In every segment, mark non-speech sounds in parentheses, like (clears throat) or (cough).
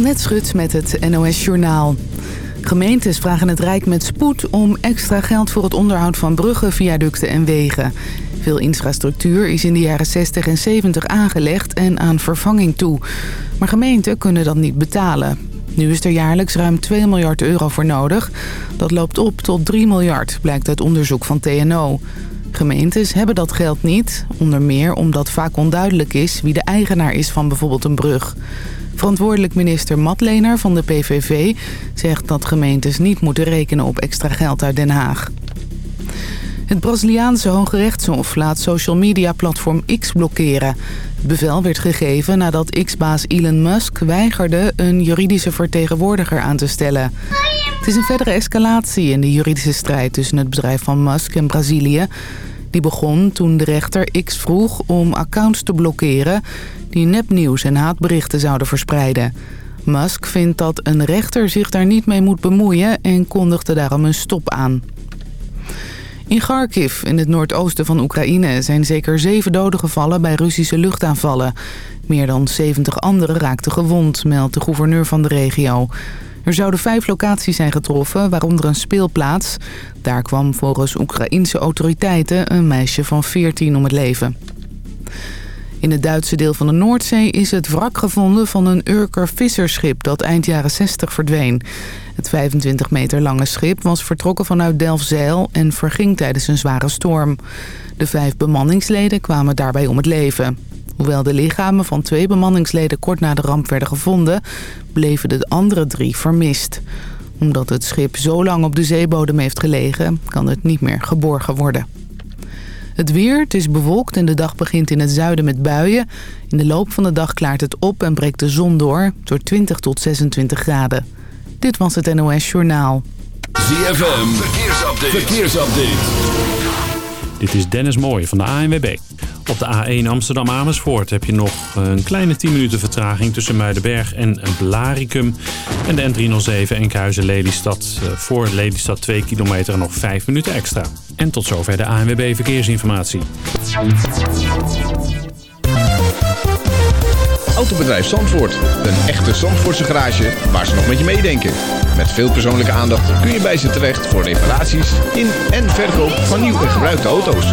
Annette Schut met het NOS Journaal. Gemeentes vragen het Rijk met spoed om extra geld voor het onderhoud van bruggen, viaducten en wegen. Veel infrastructuur is in de jaren 60 en 70 aangelegd en aan vervanging toe. Maar gemeenten kunnen dat niet betalen. Nu is er jaarlijks ruim 2 miljard euro voor nodig. Dat loopt op tot 3 miljard, blijkt uit onderzoek van TNO. Gemeentes hebben dat geld niet, onder meer omdat vaak onduidelijk is wie de eigenaar is van bijvoorbeeld een brug. Verantwoordelijk minister Matlener van de PVV zegt dat gemeentes niet moeten rekenen op extra geld uit Den Haag. Het Braziliaanse Hoge Rechtshof laat social media platform X blokkeren. Het bevel werd gegeven nadat X-baas Elon Musk weigerde een juridische vertegenwoordiger aan te stellen. Het is een verdere escalatie in de juridische strijd tussen het bedrijf van Musk en Brazilië. Die begon toen de rechter X vroeg om accounts te blokkeren die nepnieuws en haatberichten zouden verspreiden. Musk vindt dat een rechter zich daar niet mee moet bemoeien en kondigde daarom een stop aan. In Kharkiv, in het noordoosten van Oekraïne, zijn zeker zeven doden gevallen bij Russische luchtaanvallen. Meer dan 70 anderen raakten gewond, meldt de gouverneur van de regio. Er zouden vijf locaties zijn getroffen, waaronder een speelplaats. Daar kwam volgens Oekraïense autoriteiten een meisje van 14 om het leven. In het Duitse deel van de Noordzee is het wrak gevonden van een Urker visserschip dat eind jaren 60 verdween. Het 25 meter lange schip was vertrokken vanuit Delfzijl en verging tijdens een zware storm. De vijf bemanningsleden kwamen daarbij om het leven. Hoewel de lichamen van twee bemanningsleden kort na de ramp werden gevonden... bleven de andere drie vermist. Omdat het schip zo lang op de zeebodem heeft gelegen... kan het niet meer geborgen worden. Het weer, het is bewolkt en de dag begint in het zuiden met buien. In de loop van de dag klaart het op en breekt de zon door... door 20 tot 26 graden. Dit was het NOS Journaal. ZFM, verkeersupdate. verkeersupdate. Dit is Dennis Mooij van de ANWB. Op de A1 Amsterdam-Amersfoort heb je nog een kleine 10 minuten vertraging tussen Muidenberg en Blaricum. En de N307 Enkhuizen-Lelystad eh, voor Lelystad 2 kilometer nog 5 minuten extra. En tot zover de ANWB Verkeersinformatie. Autobedrijf Zandvoort. Een echte Zandvoortse garage waar ze nog met je meedenken. Met veel persoonlijke aandacht kun je bij ze terecht voor reparaties in en verkoop van nieuw en gebruikte auto's.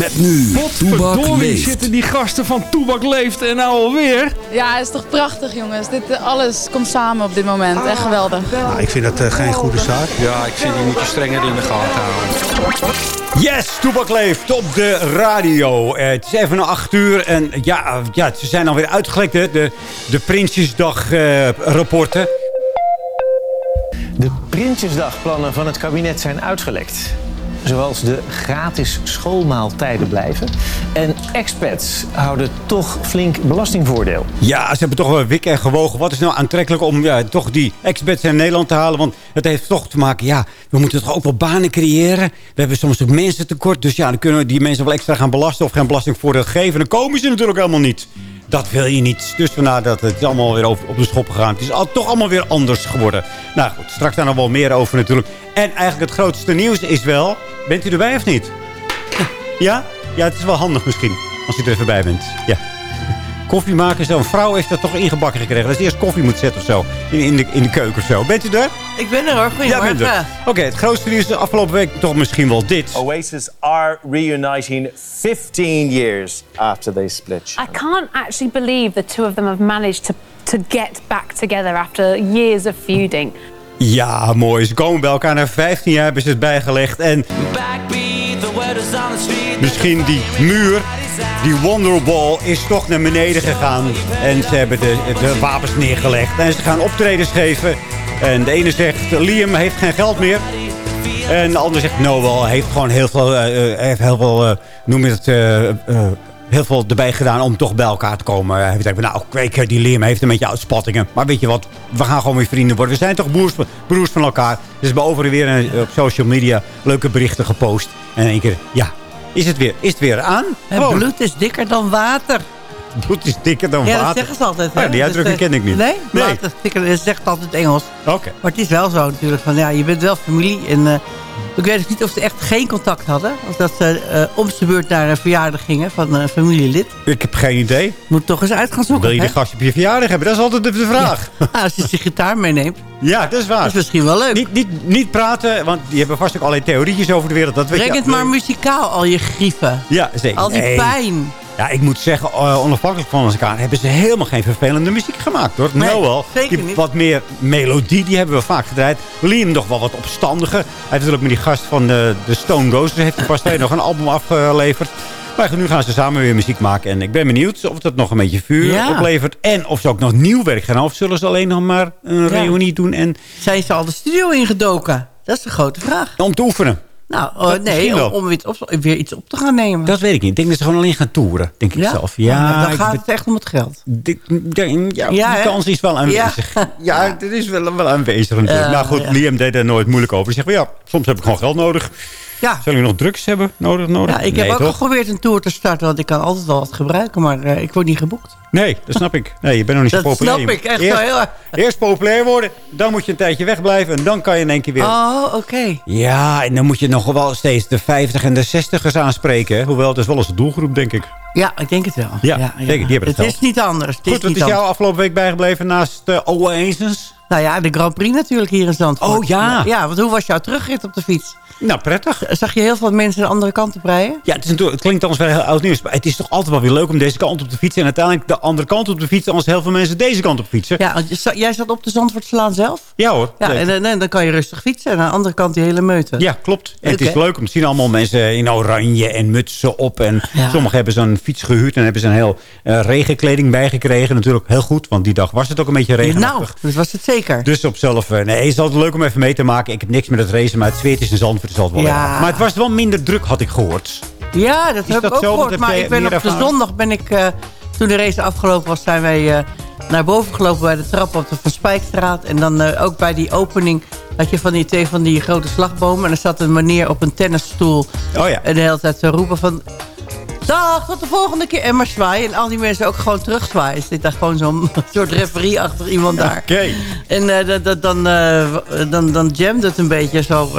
Met nu, Toebak Verdorie leeft. zitten die gasten van Toebak Leeft en nou alweer. Ja, het is toch prachtig jongens. Dit, eh, alles komt samen op dit moment. Echt geweldig. Nou, ik vind dat eh, geen goede zaak. Ja, ik vind die moet je strenger in de gaten houden. Yes, Toebak leeft op de radio. Eh, het is even een acht uur en ja, ja ze zijn alweer uitgelekt, hè, de, de Prinsjesdag eh, rapporten. De Prinsjesdagplannen van het kabinet zijn uitgelekt. Zoals de gratis schoolmaaltijden blijven. En expats houden toch flink belastingvoordeel. Ja, ze hebben toch wel wikken en gewogen. Wat is nou aantrekkelijk om ja, toch die expats naar Nederland te halen? Want het heeft toch te maken, ja, we moeten toch ook wel banen creëren. We hebben soms ook mensen tekort. Dus ja, dan kunnen we die mensen wel extra gaan belasten of geen belastingvoordeel geven. Dan komen ze natuurlijk helemaal niet. Dat wil je niet. Dus vandaar dat het allemaal weer over, op de schop gegaan. Het is al, toch allemaal weer anders geworden. Nou goed, straks daar nog wel meer over natuurlijk. En eigenlijk het grootste nieuws is wel... Bent u erbij of niet? Ja? Ja, het is wel handig misschien. Als u er even bij bent. Ja. Koffie maken, zo'n vrouw heeft dat toch ingebakken gekregen. Dat ze eerst koffie moet zetten of zo. In, in, de, in de keuken of zo. Bent u er? Ik ben er hoor, Ja, goedemorgen. bent er. Oké, het grootste nieuws de afgelopen week toch misschien wel dit. Oasis are reuniting 15 years after they split. I can't actually believe the two of them have managed to, to get back together after years of feuding. Ja, mooi. Ze komen bij elkaar. Na 15 jaar hebben ze het bijgelegd. En misschien die muur, die Wonderwall, is toch naar beneden gegaan. En ze hebben de, de wapens neergelegd. En ze gaan optredens geven. En de ene zegt, Liam heeft geen geld meer. En de ander zegt, Noel heeft gewoon heel veel, eh, eh, heeft heel veel eh, noem je het, heel veel erbij gedaan om toch bij elkaar te komen. Hij gezegd, nou, kweek, die Liam heeft een beetje uitspattingen. Maar weet je wat, we gaan gewoon weer vrienden worden. We zijn toch broers, broers van elkaar. Dus bij over en weer op social media leuke berichten gepost. En in één keer, ja, is het weer, is het weer aan? Het bloed is dikker dan water. Bloed is dikker dan ja, dat water. zeggen ze altijd. Oh, hè? die uitdrukking Dus, ken ik niet. Nee? Nee. Water dikker, dat zegt altijd Engels. Oké. Maar het is wel zo natuurlijk. Van, ja, je bent wel familie. En, eh, ik weet dus niet of ze echt geen contact hadden. Of dat ze eh om de beurt naar een verjaardag gingen van een familielid. Ik heb geen idee. Moet toch eens uit gaan zoeken. Wil je die gast op je verjaardag hebben? Dat is altijd de de vraag. Ah, (laughs) als je zijn gitaar meeneemt. Ja, dat is waar. Dat is misschien wel leuk. Niet, niet, niet praten, want die hebben vast ook allerlei theorietjes over de wereld. Dat weet Breng je. het maar muzikaal, al je grieven. Ja, zeker. Al die Nee. pijn. Ja, ik moet zeggen, eh, onafhankelijk van elkaar hebben ze helemaal geen vervelende muziek gemaakt, hoor. Nee, nou wel. zeker Die niet. Wat meer melodie, die hebben we vaak gedraaid. Liam nog wel wat opstandiger. Hij heeft natuurlijk met die gast van de, de Stone Roses... heeft hij pas (laughs) nog een album afgeleverd. Maar nu gaan ze samen weer muziek maken. En ik ben benieuwd of dat nog een beetje vuur Ja. oplevert. En of ze ook nog nieuw werk gaan. Of zullen ze alleen nog maar een Ja. reunie doen en Zijn ze al de studio ingedoken? Dat is de grote vraag. om te oefenen. Nou, Dat nee, om, om weer, iets op, weer iets op te gaan nemen. Dat weet ik niet. Ik denk dat ze gewoon alleen gaan toeren, denk ik ja? zelf. Ja, Ja, dan gaat het echt om het geld. Dik- ja, die kans is wel aanwezig. (laughs) Ja, Ja. is wel, wel aanwezig natuurlijk. Nou goed. Liam deed er nooit moeilijk over. Hij zegt, ja, soms heb ik gewoon geld nodig. Ja. Zullen we nog drugs hebben? Nodig, nodig? Ja, ik heb ook toch? geprobeerd een tour te starten, want ik kan altijd wel wat gebruiken, maar eh, ik word niet geboekt. Nee, dat snap ik. Nee, je bent nog niet zo Dat populair. snap ik echt eerst, wel heel erg. Eerst populair worden, dan moet je een tijdje wegblijven... en dan kan je in één keer weer... Oh, oké. Ja, en dan moet je nog wel steeds de 50 en de 60ers aanspreken. hè. Hoewel, het is wel eens de doelgroep, denk ik. Ja, ik denk het wel. Ja, zeker, die hebben het het is niet anders. Het Goed, is wat is jou anders. afgelopen week bijgebleven naast de Oasis? Nou ja, de Grand Prix natuurlijk hier in Zandvoort. Oh, ja. Ja, want hoe was jouw terugrit op de fiets? Nou, prettig. Zag je heel veel mensen de andere kant op rijden? Ja, het, is het klinkt anders wel heel oud nieuws. Maar het is toch altijd wel weer leuk om deze kant op te fietsen. En uiteindelijk de andere kant op te fietsen. Als heel veel mensen deze kant op fietsen. Ja, jij zat op de Zandvoortslaan zelf? Ja hoor. Ja, en, en, dan kan je rustig fietsen. En aan de andere kant die hele meute. Ja, klopt. En het is leuk om te zien allemaal mensen in oranje en mutsen op. En Ja. sommigen hebben zo'n fiets gehuurd en hebben ze een heel eh, regenkleding bijgekregen. Natuurlijk heel goed, want die dag was het ook een beetje regenachtig. Nou, dat was het zeker. Dus op zelf, eh, nee, het is altijd leuk om even mee te maken. Ik heb niks met het racen, maar het zweet is in Zandvoort wel Ja. Maar het was wel minder druk, had ik gehoord. Ja, dat Is heb dat ik ook zo? Gehoord. Maar ik ben op de zondag ben ik, eh, toen de race afgelopen was, zijn wij eh, naar boven gelopen bij de trap op de Van Spijkstraat. En dan eh, ook bij die opening had je van die twee van die grote slagbomen. En er zat een meneer op een tennisstoel. Oh ja. En de hele tijd te roepen van... Dag, tot de volgende keer. En maar zwaaien. En al die mensen ook gewoon terugzwaaien. Er zit daar gewoon zo'n (laughs) soort referee achter iemand daar. Oké. En dat- dat- dan, eh, dan, dan jamde het een beetje zo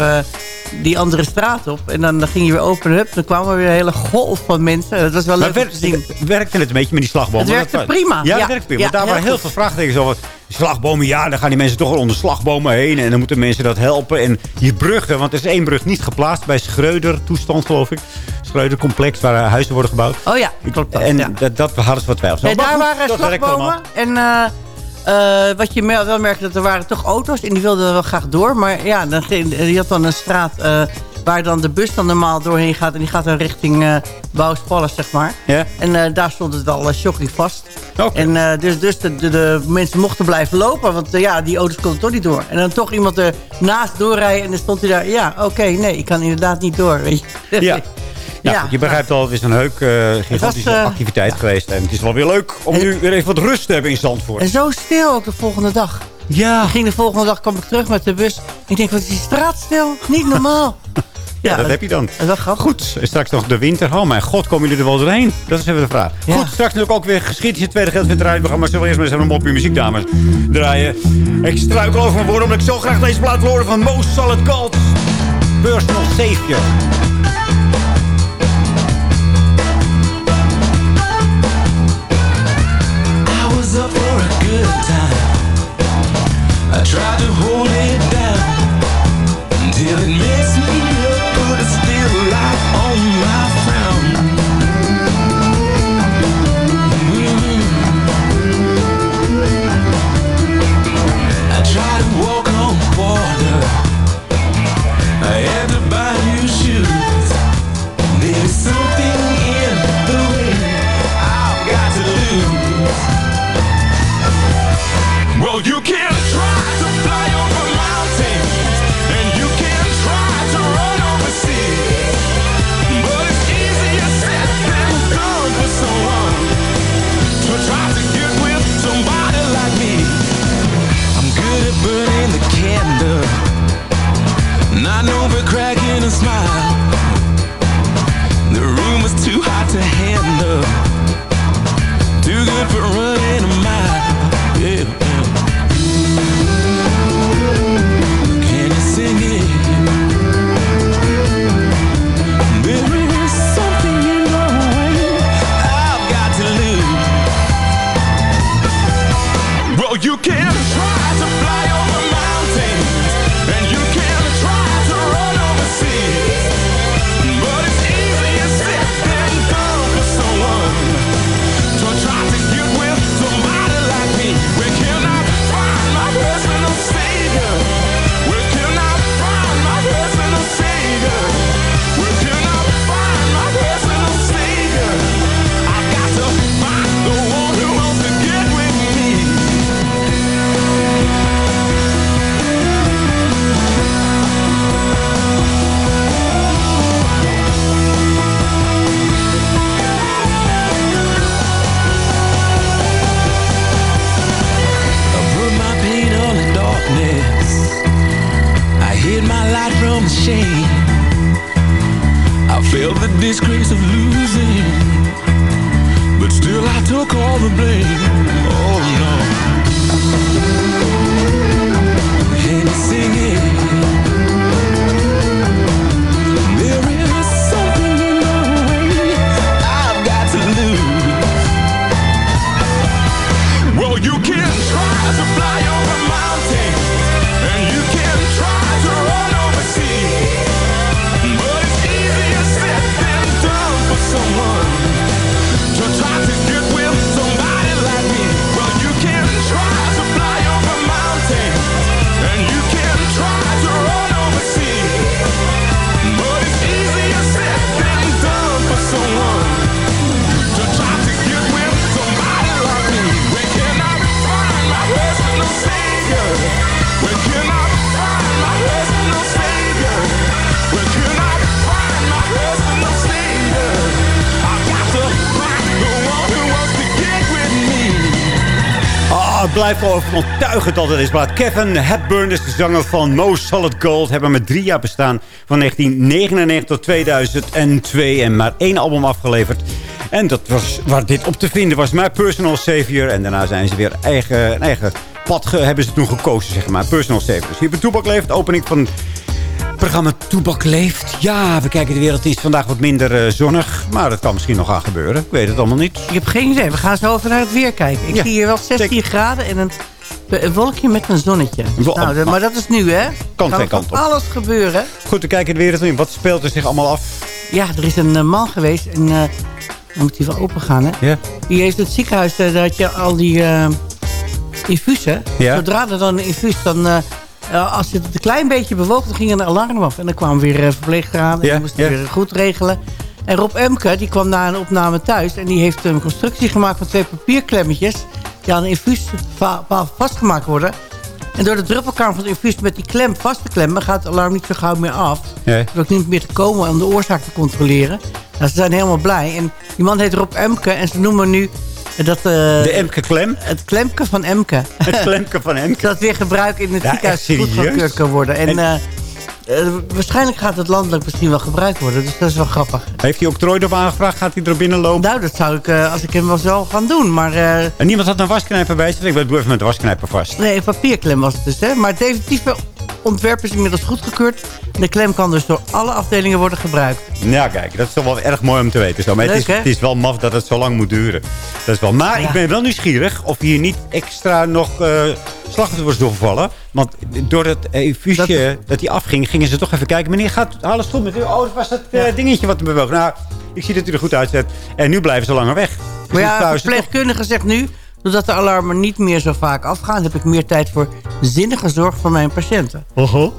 die andere straat op. En dan, dan ging je weer open. Hup, dan kwam er weer een hele golf van mensen. Dat was wel Maar leuk om werkt, te zien. werkte het een beetje met die slagbomen? Het werkte Dat prima. Ja, Ja. het werkte prima. Ja, Want daar waren heel goed. veel vraagtekens over. Slagbomen, ja, dan gaan die mensen toch wel onder slagbomen heen. En dan moeten mensen dat helpen. En die bruggen, want er is één brug niet geplaatst bij Schreuder toestand, geloof ik. Schreuder complex, waar huizen worden gebouwd. Oh ja, klopt dat. En ja. dat, dat hadden ze wat twijfels. Nee, Maar daar waren dat slagbomen. En eh, eh, wat je wel merkte, dat er waren toch auto's. En die wilden wel graag door. Maar ja, dan, ging- je had dan een straat eh, waar dan de bus dan normaal doorheen gaat. En die gaat dan richting uh, Bouwspalles, zeg maar. Ja. En eh, daar stond het al shocking vast. Oké. En eh, dus, dus de, de, de mensen mochten blijven lopen. Want eh, ja, die auto's konden toch niet door. En dan toch iemand er naast doorrijden. En dan stond hij daar. Ja, oké, nee, ik kan inderdaad niet door. Weet je. Ja. (laughs) Ja, je begrijpt al, het is een heuk, eh, gigantische was, eh, activiteit geweest. En het is wel weer leuk om nu weer even wat rust te hebben in Zandvoort. En zo stil ook de volgende dag. Ja. Ik ging de volgende dag kwam ik terug met de bus. Ik denk, wat is die straat stil? Niet normaal. (laughs) Ja, dat heb je dan. Dat. Goed, straks nog de winter. Oh mijn god, komen jullie er wel doorheen? Dat is even de vraag. Ja. Goed, straks natuurlijk ook weer geschiedenis in het tweede geld weer draaien. We gaan maar zo eerst maar eens even een mopje muziek, dames, draaien. Ik struikel over mijn woorden, omdat ik zo graag deze plaat horen van Most Solid Gold. Personal Savior. Good time. Light shame. I felt the disgrace of losing, but still I took all the blame. Oh no. Can you Het blijft wel dat het is. Maar Kevin Hepburn is de zanger van No Solid Gold. Hebben maar drie jaar bestaan. Van 1999 tot 2002. En maar één album afgeleverd. En dat was waar dit op te vinden was. My Personal Savior. En daarna zijn ze weer eigen, eigen pad hebben ze toen gekozen, zeg maar. Personal Saviors. Hier bij Toepak Leeft, opening van programma Toebak Leeft. Ja, we kijken de wereld is vandaag wat minder eh, zonnig. Maar dat kan misschien nog gaan gebeuren. Ik weet het allemaal niet. Ik heb geen idee. We gaan zo over naar het weer kijken. Ik Ja, zie hier wel 16 graden en een, een wolkje met een zonnetje. Nou, maar dat is nu, hè? Kan twee kanten op. alles gebeuren. Goed, we kijken de wereld in. Wat speelt er zich allemaal af? Ja, er is een eh, man geweest en eh, dan moet hij wel open gaan, hè? Ja. Die heeft het ziekenhuis, dat je al die infusen. Ja. Zodra er dan een infuus, dan, eh, eh, als het een klein beetje bewoog, dan ging er een alarm af. En dan kwamen weer uh, verpleegsters aan en Ja, die moesten ja. weer goed regelen. En Rob Emke, die kwam na een opname thuis en die heeft een constructie gemaakt van twee papierklemmetjes. Die aan een infuuspaal vastgemaakt worden. En door de druppelkamer van het infuus met die klem vast te klemmen... gaat het alarm niet zo gauw meer af. Ja. Er is ook niet meer te komen om de oorzaak te controleren. Nou, ze zijn helemaal blij. En die man heet Rob Emke en ze noemen nu dat... eh, De Emke Klem? Het klemke van Emke. Het klemke van (laughs) Emke. dat weer gebruikt in het Ja, ziekenhuis echt goed serieus? gekeurd kan worden. En, En- eh, eh, waarschijnlijk gaat het landelijk misschien wel gebruikt worden. Dus dat is wel grappig. Heeft hij octrooi erop aangevraagd? Gaat hij er binnen lopen? Nou, dat zou ik, als ik hem wel zo gaan doen. Maar eh, En niemand had een wasknijper bij zich? Ik doe even met de wasknijper vast. nee, een papierklem was het dus. Hè? Maar het definitieve ontwerp is inmiddels goedgekeurd. De klem kan dus door alle afdelingen worden gebruikt. Ja, kijk, dat is toch wel erg mooi om te weten. Zo. Maar het, is, hè? het is wel maf dat het zo lang moet duren. Dat is wel. Maar Ja. ik ben wel nieuwsgierig of hier niet extra nog eh slachtoffers doorvallen. Want door het infuusje dat, die afging, gingen ze toch even kijken. Meneer, gaat alles goed met u? Oh, dat was dat eh, dingetje wat me bewoog. Nou, ik zie dat u er goed uitzet. En nu blijven ze langer weg. Dus Maar ja, verpleegkundige zegt nu... doordat de alarmen niet meer zo vaak afgaan... heb ik meer tijd voor zinnige zorg voor mijn patiënten.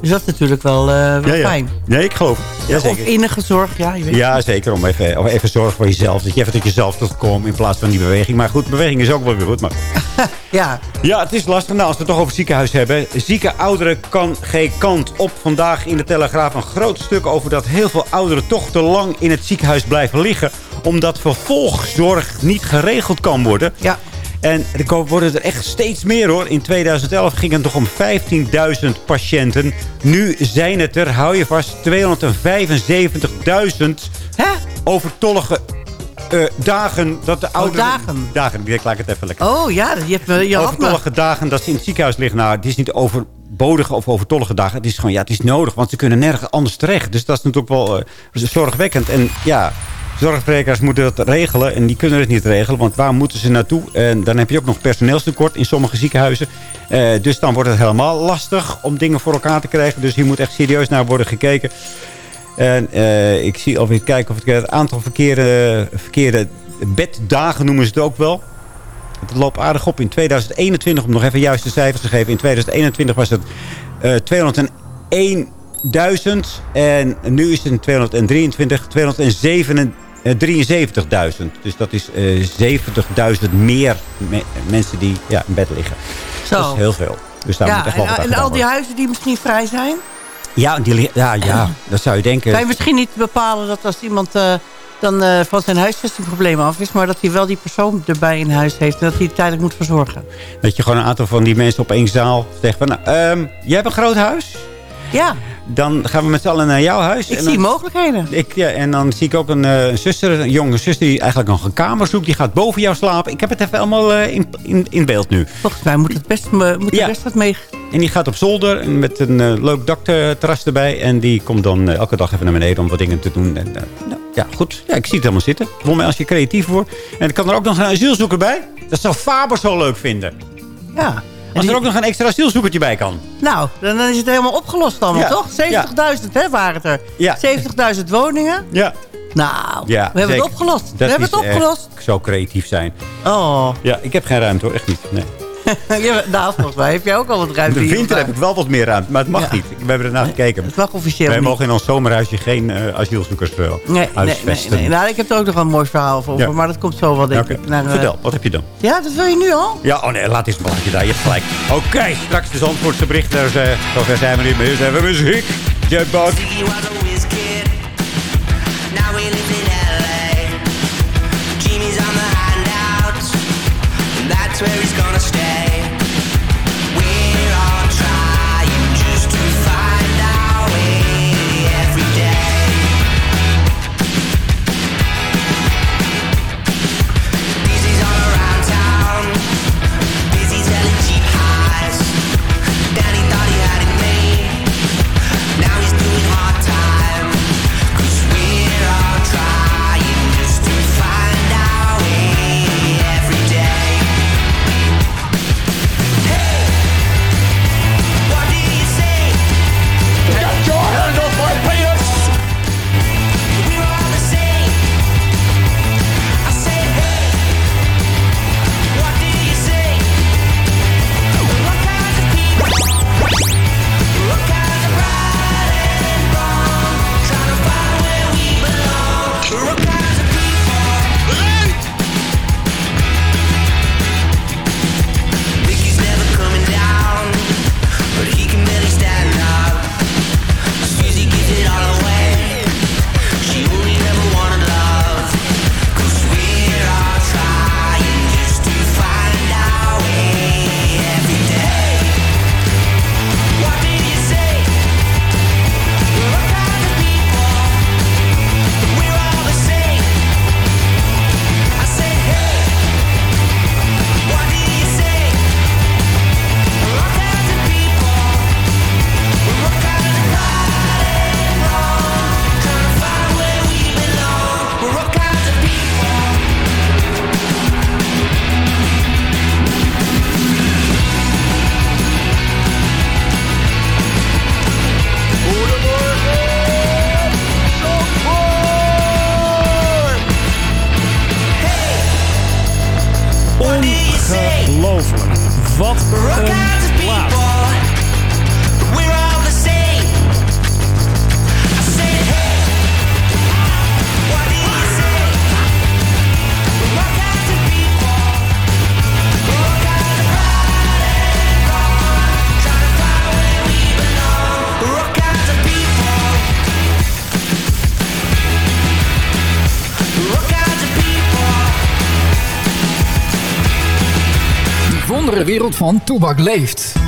Dus dat is natuurlijk wel, wel ja, ja. fijn. Nee, ik geloof het. Ja, of zeker. innige zorg, ja, je weet Ja, zeker. Om even, om even zorgen voor jezelf. Dat je even tot jezelf tot komt in plaats van die beweging. Maar goed, beweging is ook wel weer goed. Maar (laughs) Ja, Ja, het is lastig. Nou, als we het toch over het ziekenhuis hebben. Zieke ouderen kan geen kant op. Vandaag in de Telegraaf een groot stuk over dat heel veel ouderen toch te lang in het ziekenhuis blijven liggen. Omdat vervolgzorg niet geregeld kan worden. Ja. En er worden er echt steeds meer hoor. In 2011 ging het nog om 15.000 patiënten. Nu zijn het er, hou je vast, 275.000 overtollige eh, dagen. Dat de ouderen, dagen? Dagen, ik laat ik het even lekker. Oh ja, je, hebt, me- je me. overtollige dagen dat ze in het ziekenhuis liggen. Nou, het is niet overbodige of overtollige dagen. Het is gewoon, ja, het is nodig. Want ze kunnen nergens anders terecht. Dus dat is natuurlijk wel eh, zorgwekkend. En ja, zorgverzekeraars moeten dat regelen. En die kunnen het niet regelen. Want waar moeten ze naartoe? En dan heb je ook nog personeelstekort in sommige ziekenhuizen. Eh, dus dan wordt het helemaal lastig om dingen voor elkaar te krijgen. Dus hier moet echt serieus naar worden gekeken. En eh, ik zie alweer kijken of ik het aantal verkeerde, verkeerde beddagen noemen ze het ook wel. Het loopt aardig op. In 2021, om nog even juiste cijfers te geven. In 2021 was het eh 201.000. En nu is het in 223, 273.000. Dus dat is eh 70.000 meer me- mensen die ja, in bed liggen. Zo. Dat is heel veel. Dus daar moet Ja, echt wel en, en al die huizen die misschien vrij zijn? Ja, die, ja, ja, (clears throat) dat zou je denken. Kan je misschien niet bepalen dat als iemand eh, dan eh, van zijn huisvestingproblemen af is... maar dat hij wel die persoon erbij in huis heeft... en dat hij tijdelijk moet verzorgen? Dat je gewoon een aantal van die mensen op één zaal zegt van... Nou, ehm, jij hebt een groot huis? Ja. Dan gaan we met z'n allen naar jouw huis. Ik en zie dan, mogelijkheden. ik, ja, En dan zie ik ook een, eh, een zuster, een jonge zuster... die eigenlijk nog een kamer zoekt. Die gaat boven jou slapen. Ik heb het even allemaal eh, in, in, in beeld nu. Volgens mij moet het best, me- moet Ja. best wat mee... En die gaat op zolder met een eh, leuk dakterras erbij. En die komt dan eh, elke dag even naar beneden om wat dingen te doen. En, eh, nou, ja, goed. Ja, ik zie het helemaal zitten. Volgens mij als je creatief wordt. En er kan er ook nog een asielzoeker bij. Dat zou Faber zo leuk vinden. Ja. Als er ook nog een extra asielzoekertje bij kan. Nou, dan dan is het helemaal opgelost allemaal, Ja. toch? 70.000 hè, waren het er. Ja. 70.000 woningen. Ja. Nou, we hebben zeker. het opgelost. Dat we hebben het opgelost. zo creatief zijn. Oh. Ja, ik heb geen ruimte hoor. Echt niet. Nee. (laughs) Ja, nou, volgens mij heb jij ook al wat ruimte In de winter heb ik wel wat meer ruimte. Maar het mag Ja. niet. We hebben ernaar gekeken. Het mag officieel Wij niet. mogen in ons zomerhuisje geen eh, asielzoekers uh, Nee, nee, nee, nee. Nou, ik heb er ook nog een mooi verhaal over. Ja. Maar dat komt zo wel, denk ik. Naar, eh, Vertel, wat heb je dan? Ja, dat wil je nu al? Ja, oh nee, laat eens een balletje daar. Je hebt gelijk. Oké, straks de Zandvoortse berichten. Dus, zover zijn we niet meer. Zijn we muziek. Jetbug. Wereld van Toebak leeft.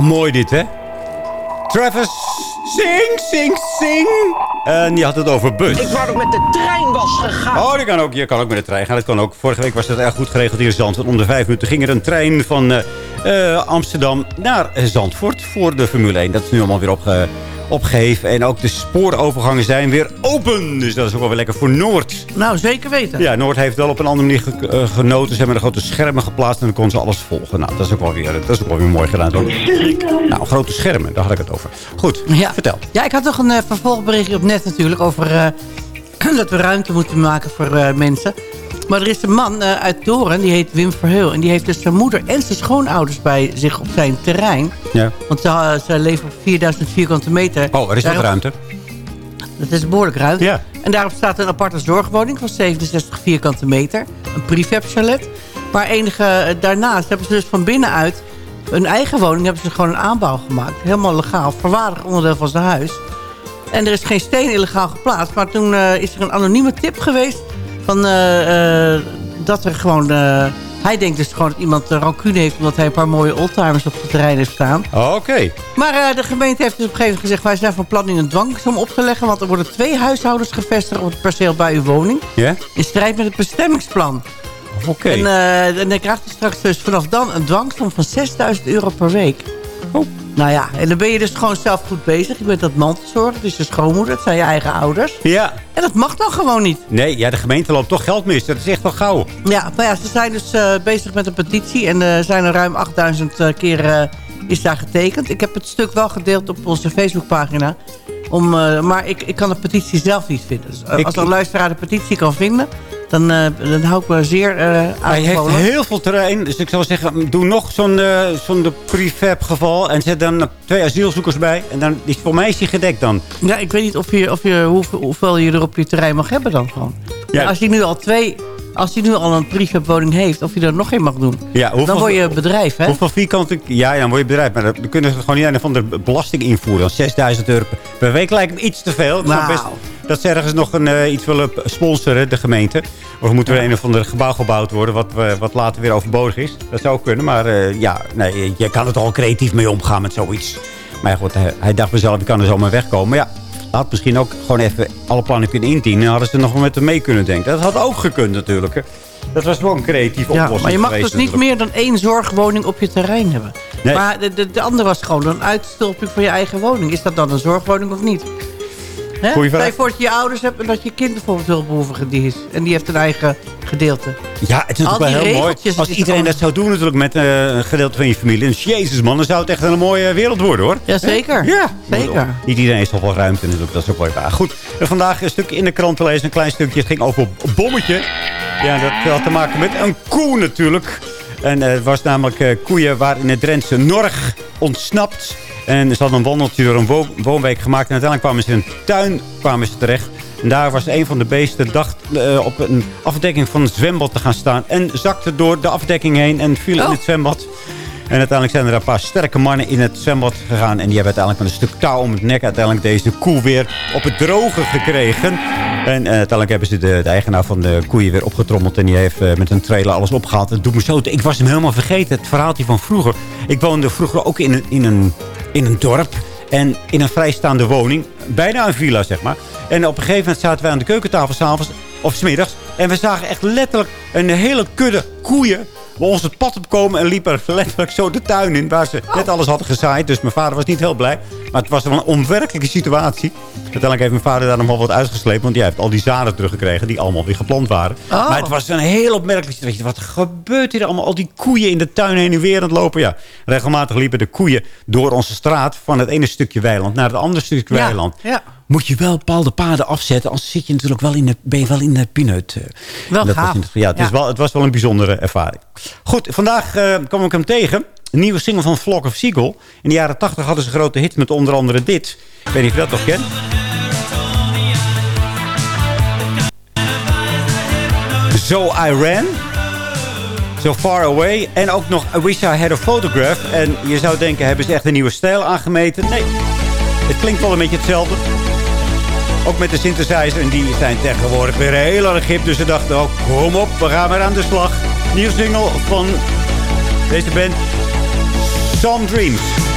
Ja, mooi dit, hè? Travis, sing, sing, sing. En die had het over bus. Ik wou ook met de trein was gegaan. Oh, die kan ook, je kan ook met de trein gaan. Dat kan ook. Vorige week was dat erg goed geregeld hier in Zandvoort. Om de vijf minuten ging er een trein van eh, eh, Amsterdam naar Zandvoort voor de Formule 1. Dat is nu allemaal weer opge opgeheven. En ook de spoorovergangen zijn weer open. Dus dat is ook wel weer lekker voor Noord. Nou, zeker weten. Ja, Noord heeft wel op een andere manier ge- eh, genoten. Ze hebben er grote schermen geplaatst en dan kon ze alles volgen. Nou, dat is ook wel weer, dat is ook wel weer mooi gedaan. Hoor. Nou, grote schermen, daar had ik het over. Goed, vertel. Ja, ik had toch een eh, vervolgberichtje op net natuurlijk over eh, (clears throat) dat we ruimte moeten maken voor eh, mensen. Maar er is een man eh, uit Doren, die heet Wim Verheul. En die heeft dus zijn moeder en zijn schoonouders bij zich op zijn terrein. Ja. Want ze, ze leven op 4000 vierkante meter. Oh, er is wat Daarop- ruimte. Dat is behoorlijk ruimte. Ja. En daarop staat een aparte zorgwoning van 67 vierkante meter. Een prefab chalet. Maar enige eh, daarnaast hebben ze dus van binnenuit... een eigen woning hebben ze gewoon een aanbouw gemaakt. Helemaal legaal. Verwaardig onderdeel van zijn huis. En er is geen steen illegaal geplaatst. Maar toen eh, is er een anonieme tip geweest... Van, eh, eh, dat er gewoon... eh, hij denkt dus gewoon dat iemand rancune heeft... omdat hij een paar mooie oldtimers op het terrein heeft staan. Oké. Maar de gemeente heeft dus op een gegeven moment gezegd... wij zijn van plan nu een dwangsom op te leggen... want er worden twee huishoudens gevestigd op het perceel bij uw woning... Ja? in strijd met het bestemmingsplan. Oké. En, en dan krijgt u straks dus vanaf dan een dwangsom van 6000 euro per week. Oh. Nou ja, en dan ben je dus gewoon zelf goed bezig. Je bent dat mantelzorg, dus je schoonmoeder, het zijn je eigen ouders. Ja. En dat mag dan gewoon niet. Nee, ja, de gemeente loopt toch geld mis. Dat is echt wel gauw. Ja, maar ja, ze zijn dus eh, bezig met een petitie. En er zijn er ruim 8000 eh, keer is daar getekend. Ik heb het stuk wel gedeeld op onze Facebookpagina. Om, maar ik, ik kan de petitie zelf niet vinden. Dus, Ik- als een luisteraar de petitie kan vinden... dan, eh, dan hou ik me zeer eh Hij heeft heel veel terrein. Dus ik zou zeggen, doe nog zo'n eh, zo'n prefab geval. En zet dan twee asielzoekers bij. En dan is voor mij is die gedekt dan. Ja, ik weet niet of je, of je, hoeveel, hoeveel je er op je terrein mag hebben dan gewoon. Ja. Als je nu al twee... Als hij nu al een prefabwoning heeft, of je er nog één mag doen. Ja, hoeveel- dan word je bedrijf, hè? Hoeveel vierkante... Ja, ja, dan word je bedrijf. Maar dan kunnen ze gewoon niet een van de belasting invoeren. Dan 6000 euro per week lijkt me iets te veel. Nou. best dat ze ergens nog een, eh, iets willen sponsoren, de gemeente. Of moet er een of ander gebouw gebouwd worden... wat, eh, wat later weer overbodig is. Dat zou kunnen. Maar eh, ja, nee, je kan er toch al creatief mee omgaan met zoiets. Maar ja, goed, hij, hij dacht mezelf, ik kan er zo mee wegkomen. Maar ja, had misschien ook gewoon even alle plannen kunnen indienen. Dan hadden ze nog wel met hem mee kunnen denken. Dat had ook gekund natuurlijk. hè. Dat was wel een creatieve Ja, oplossing maar je mag geweest dus niet natuurlijk. meer dan één zorgwoning op je terrein hebben. Nee. Maar de, de, de andere was gewoon een uitstulping van je eigen woning. Is dat dan een zorgwoning of niet? Hè? Stel je voor dat je je ouders hebt en dat je kind bijvoorbeeld hulpbehoevige is. En die heeft een eigen gedeelte. Ja, het is natuurlijk wel heel mooi. Als iedereen dat zou doen natuurlijk met eh, een gedeelte van je familie. Dus jezus man, dan zou het echt een mooie wereld worden hoor. Ja, zeker. Ja, Zeker. Niet iedereen heeft toch wel ruimte natuurlijk. Dat is ook wel waar. Goed, vandaag een stukje in de krant te lezen. Een klein stukje. Het ging over een bommetje. Ja, dat had te maken met een koe natuurlijk. En eh, het was namelijk eh, koeien waar in het Drentse Norg ontsnapt. En ze hadden een wandeltje door een wo- woonwijk gemaakt. En uiteindelijk kwamen ze in een tuin kwamen ze terecht. En daar was een van de beesten dacht eh, op een afdekking van het zwembad te gaan staan. En zakte door de afdekking heen en viel in het zwembad. En uiteindelijk zijn er een paar sterke mannen in het zwembad gegaan. En die hebben uiteindelijk met een stuk touw om het nek uiteindelijk deze koe weer op het droge gekregen. En eh, uiteindelijk hebben ze de, de eigenaar van de koeien weer opgetrommeld. En die heeft eh, met een trailer alles opgehaald. Het doet me zo... Ik was hem helemaal vergeten. Het verhaaltje van vroeger. Ik woonde vroeger ook in een, in een, in een dorp. En in een vrijstaande woning. Bijna een villa, zeg maar. En op een gegeven moment zaten wij aan de keukentafel s'avonds. Of smiddags. En we zagen echt letterlijk een hele kudde koeien ons het pad opkomen en liepen (laughs) letterlijk zo de tuin in... waar ze net alles hadden gezaaid. Dus mijn vader was niet heel blij. Maar het was wel een onwerkelijke situatie. Uiteindelijk heeft mijn vader daar nog wel wat uitgesleept... want die heeft al die zaden teruggekregen die allemaal weer geplant waren. Oh. Maar het was een heel opmerkelijke situatie. Wat gebeurt hier allemaal? Al die koeien in de tuin heen en weer aan het lopen. Ja, regelmatig liepen de koeien door onze straat... van het ene stukje weiland naar het andere stukje Ja, weiland. ja. Moet je wel bepaalde paden afzetten... anders zit je natuurlijk wel in de, ben je wel in de pineut. eh. Wel Dat gaaf. het- ja, het, Is wel, het was wel een bijzondere ervaring. Goed, vandaag eh, kwam ik hem tegen. Een nieuwe single van Flock of Seagull. In de jaren 80 hadden ze grote hits met onder andere dit. Ik weet niet of je dat nog kent. So I Ran. So Far Away. En ook nog I Wish I Had a Photograph. En je zou denken, hebben ze echt een nieuwe stijl aangemeten? Nee, het klinkt wel een beetje hetzelfde. Ook met de synthesizer. En die zijn tegenwoordig weer heel erg hip. Dus ze dachten ook, kom op, we gaan weer aan de slag. Nieuwe single van deze band. Some Dreams.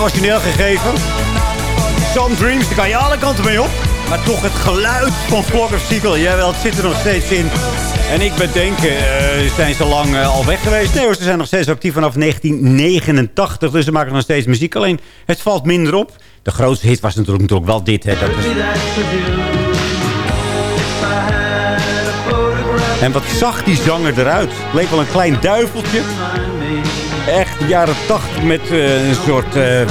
Origineel gegeven. Some Dreams, daar kan je alle kanten mee op. Maar toch het geluid van Flock of Seagull, jawel, het zit er nog steeds in. En ik bedenk, eh, zijn ze lang eh, al weg geweest? Nee ze zijn nog steeds actief vanaf 1989. Dus ze maken nog steeds muziek. Alleen, het valt minder op. De grootste hit was natuurlijk, natuurlijk wel dit. Hè. Dat. En wat zag die zanger eruit? Leek wel een klein duiveltje. Echt jaren 80 met eh, een soort uh,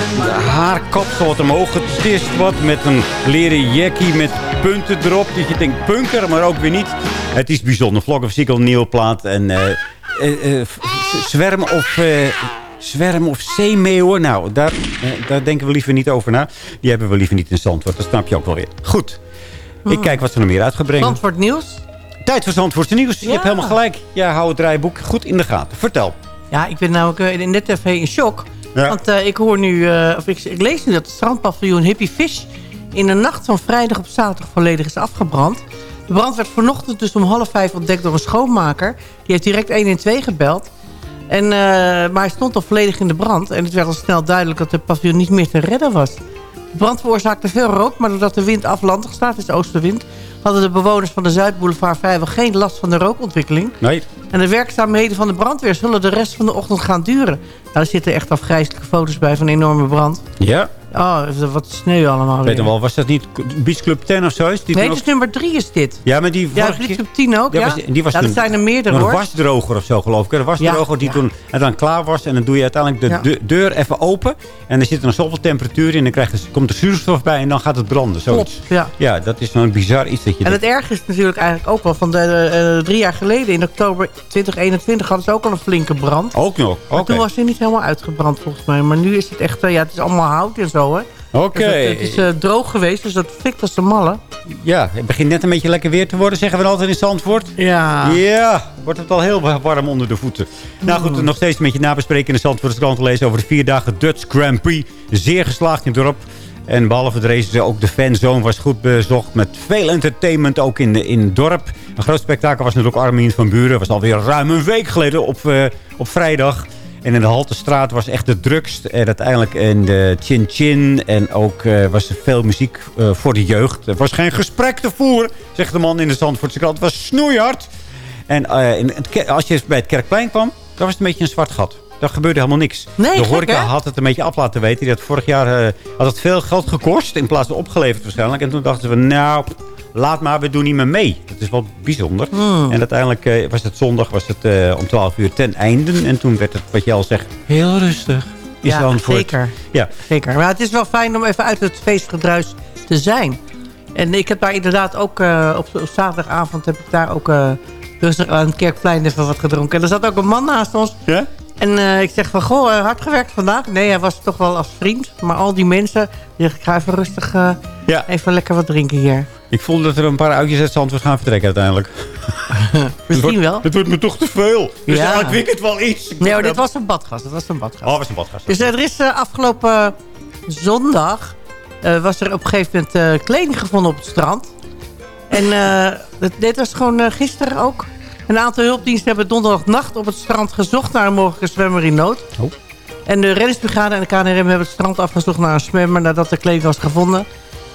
haarkapsel wat omhoog getist wordt. Met een leren jackie met punten erop. Dat je denkt punker, maar ook weer niet. Het is bijzonder. Vlog of Siegel, nieuwe plaat. En eh, zwerm of... Zwerm of zeemeeuwen. Nou, daar, daar denken we liever niet over na. Die hebben we liever niet in Zandvoort. Dat snap je ook wel weer. Goed. Ik kijk wat ze nog meer uit gaan brengen. Zandvoort nieuws. Tijd voor Zandvoortse nieuws. Je hebt helemaal gelijk. Ja, hou het draaiboek goed in de gaten. Vertel. Ja, ik ben namelijk eh, in de tv in shock. Ja. Want eh, ik hoor nu, eh, of ik, ik lees nu dat het strandpaviljoen Hippie Fish... in de nacht van vrijdag op zaterdag volledig is afgebrand. De brand werd vanochtend dus om half vijf ontdekt door een schoonmaker. Die heeft direct 112 gebeld. En, eh, maar hij stond al volledig in de brand. En het werd al snel duidelijk dat de paviljoen niet meer te redden was. De brand veroorzaakte veel rook, maar doordat de wind aflandig staat, is de oostenwind... hadden de bewoners van de Zuidboulevard vrijwel geen last van de rookontwikkeling. Nee. En de werkzaamheden van de brandweer zullen de rest van de ochtend gaan duren. Nou, er zitten echt afgrijzelijke foto's bij van een enorme brand. Ja. Oh, wat sneeuw allemaal Weet weer. wel, was dat niet Beach Club 10 of zo? Is die Nee, het is nummer drie is dit. Ja, maar die Ja, op 10 ook, Ja, ja? was- die was ja, er toen zijn er meerdere, een hoor. wasdroger of zo, geloof ik. Een wasdroger die toen en dan klaar was. En dan doe je uiteindelijk de deur even open. En er zit er zoveel temperatuur in. En dan krijg je, komt er zuurstof bij en dan gaat het branden. Zoiets. Ja. Ja, dat is zo'n bizar iets dat je En het erg is natuurlijk eigenlijk ook wel van de, eh, drie jaar geleden... in oktober 2021 hadden ze ook al een flinke brand. Ook nog, oké. toen was hij niet helemaal uitgebrand volgens mij. Maar nu is het echt, eh, ja, het is allemaal hout en zo, hè. Oké. Dus het, het is eh, droog geweest, dus dat fikt als de malle. Ja, het begint net een beetje lekker weer te worden, zeggen we altijd in Zandvoort. Ja. Ja, wordt het al heel warm onder de voeten. Nou goed, nog steeds een beetje nabespreken in de Zandvoortse krant te lezen over de vier dagen Dutch Grand Prix. Zeer geslaagd in het dorp. En behalve de races, ook de fanzone was goed bezocht. Met veel entertainment ook in, de, in het dorp. Een groot spektakel was natuurlijk Armin van Buren. was alweer ruim een week geleden op, eh, op vrijdag. En in de Haltestraat was echt de drukst. En uiteindelijk in de Chin Chin. En ook eh, was er veel muziek eh, voor de jeugd. Er was geen gesprek te voeren, zegt de man in de Zandvoortse krant. Het was snoeihard. En eh, in het, als je bij het Kerkplein kwam, dan was het een beetje een zwart gat. Daar gebeurde helemaal niks. Nee, de horeca had het een beetje af laten weten. Die had vorig jaar had het veel geld gekost. In plaats van opgeleverd waarschijnlijk. En toen dachten we, nou, laat maar, we doen niet meer mee. Dat is wel bijzonder. Hmm. En uiteindelijk eh, was het zondag was het, eh, om 12 uur ten einde. En toen werd het, wat je al zegt, heel rustig. In Ja, zeker. Ja. Zeker. Maar het is wel fijn om even uit het feestgedruis te zijn. En ik heb daar inderdaad ook eh, op, op zaterdagavond heb ik daar ook rustig aan het Kerkplein even wat gedronken. En er zat ook een man naast ons. Ja? En ik zeg van, goh, hard gewerkt vandaag. Nee, hij was toch wel als vriend. Maar al die mensen, ik ga even rustig Ja. even lekker wat drinken hier. Ik voelde dat er een paar uitjes uit Zandvoort gaan vertrekken uiteindelijk. (laughs) Misschien wel. Het wordt me toch te veel. Dus Ja. eigenlijk vind ik het wel iets. Nee hoor, dit was een badgast. Dat was een badgast. Oh, was een badgast. Dus eh, er is eh, afgelopen zondag... eh, was er op een gegeven moment kleding gevonden op het strand. En dit, was gewoon gisteren ook. Een aantal hulpdiensten hebben donderdagnacht op het strand gezocht... naar een mogelijke zwemmer in nood. Oh. En de reddingsbrigade en de KNRM hebben het strand afgezocht naar een zwemmer... nadat de kleding was gevonden.